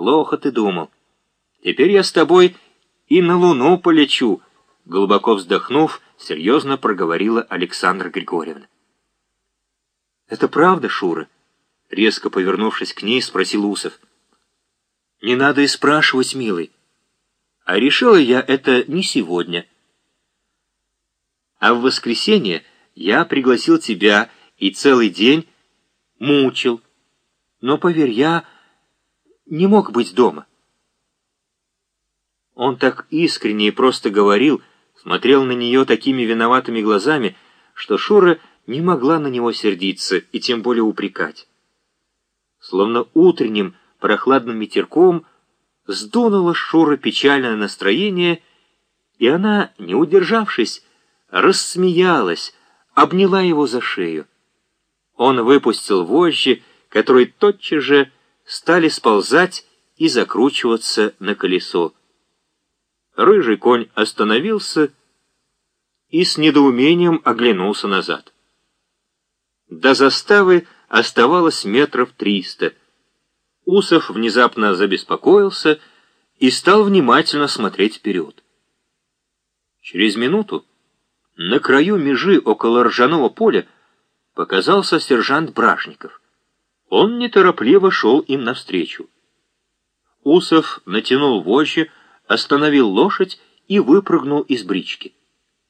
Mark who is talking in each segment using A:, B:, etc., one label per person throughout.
A: Плохо ты думал. Теперь я с тобой и на Луну полечу, глубоко вздохнув, серьезно проговорила Александра Григорьевна. «Это правда, Шура?» Резко повернувшись к ней, спросил Усов. «Не надо и спрашивать, милый. А решила я это не сегодня. А в воскресенье я пригласил тебя и целый день мучил. Но, поверь, я не мог быть дома». Он так искренне и просто говорил, смотрел на нее такими виноватыми глазами, что Шура не могла на него сердиться и тем более упрекать. Словно утренним прохладным ветерком сдунуло Шура печальное настроение, и она, не удержавшись, рассмеялась, обняла его за шею. Он выпустил вожжи, которые тотчас же стали сползать и закручиваться на колесо. Рыжий конь остановился и с недоумением оглянулся назад. До заставы оставалось метров триста. Усов внезапно забеспокоился и стал внимательно смотреть вперед. Через минуту на краю межи около ржаного поля показался сержант Бражников. Он неторопливо шел им навстречу. Усов натянул вожжи, остановил лошадь и выпрыгнул из брички.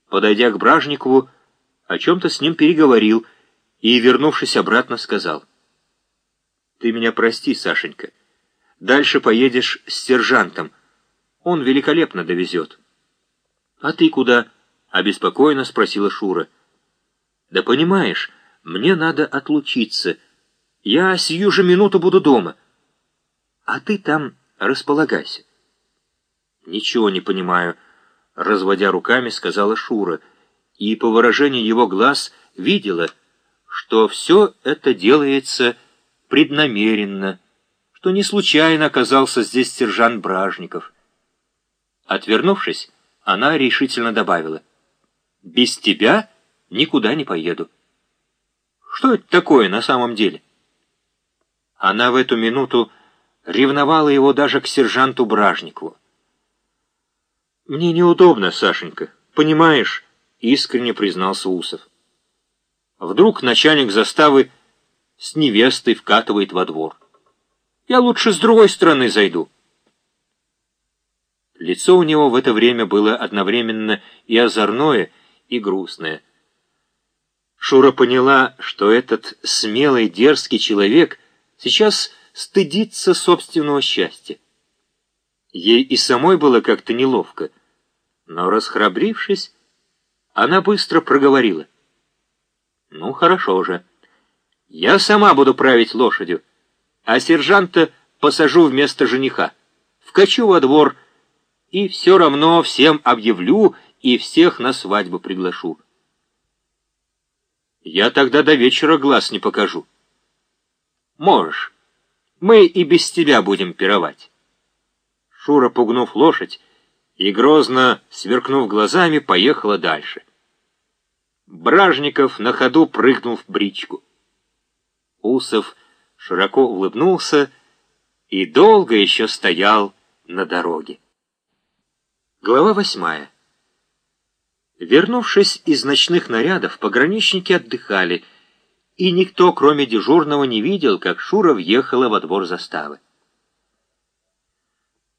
A: Подойдя к Бражникову, о чем-то с ним переговорил — и, вернувшись обратно, сказал. «Ты меня прости, Сашенька. Дальше поедешь с сержантом. Он великолепно довезет». «А ты куда?» — обеспокоенно спросила Шура. «Да понимаешь, мне надо отлучиться. Я сию же минуту буду дома. А ты там располагайся». «Ничего не понимаю», — разводя руками, сказала Шура, и по выражению его глаз видела — что все это делается преднамеренно, что не случайно оказался здесь сержант Бражников. Отвернувшись, она решительно добавила, «Без тебя никуда не поеду». Что это такое на самом деле? Она в эту минуту ревновала его даже к сержанту Бражникову. «Мне неудобно, Сашенька, понимаешь?» — искренне признался Усов. Вдруг начальник заставы с невестой вкатывает во двор. Я лучше с другой стороны зайду. Лицо у него в это время было одновременно и озорное, и грустное. Шура поняла, что этот смелый, дерзкий человек сейчас стыдится собственного счастья. Ей и самой было как-то неловко, но, расхрабрившись, она быстро проговорила — ну, хорошо же. Я сама буду править лошадью, а сержанта посажу вместо жениха. Вкачу во двор и все равно всем объявлю и всех на свадьбу приглашу. Я тогда до вечера глаз не покажу. Можешь. Мы и без тебя будем пировать. Шура, пугнув лошадь и грозно сверкнув глазами, поехала дальше. Бражников на ходу прыгнул в бричку. Усов широко улыбнулся и долго еще стоял на дороге. Глава восьмая. Вернувшись из ночных нарядов, пограничники отдыхали, и никто, кроме дежурного, не видел, как Шура въехала во двор заставы.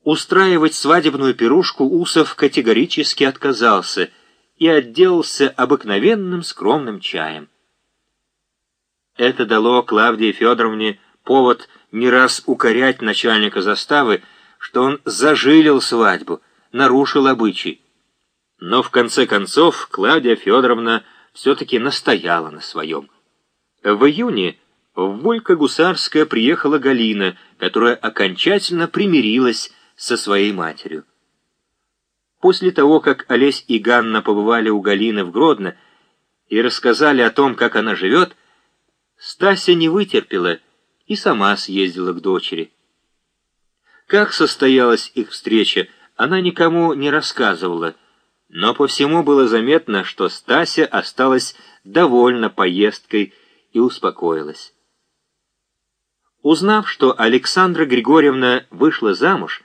A: Устраивать свадебную пирушку Усов категорически отказался — и отделался обыкновенным скромным чаем. Это дало Клавдии Федоровне повод не раз укорять начальника заставы, что он зажилил свадьбу, нарушил обычай. Но в конце концов Клавдия Федоровна все-таки настояла на своем. В июне в Волька-Гусарская приехала Галина, которая окончательно примирилась со своей матерью. После того, как Олесь и Ганна побывали у Галины в Гродно и рассказали о том, как она живет, Стася не вытерпела и сама съездила к дочери. Как состоялась их встреча, она никому не рассказывала, но по всему было заметно, что Стася осталась довольна поездкой и успокоилась. Узнав, что Александра Григорьевна вышла замуж,